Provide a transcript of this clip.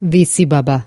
vissi baba.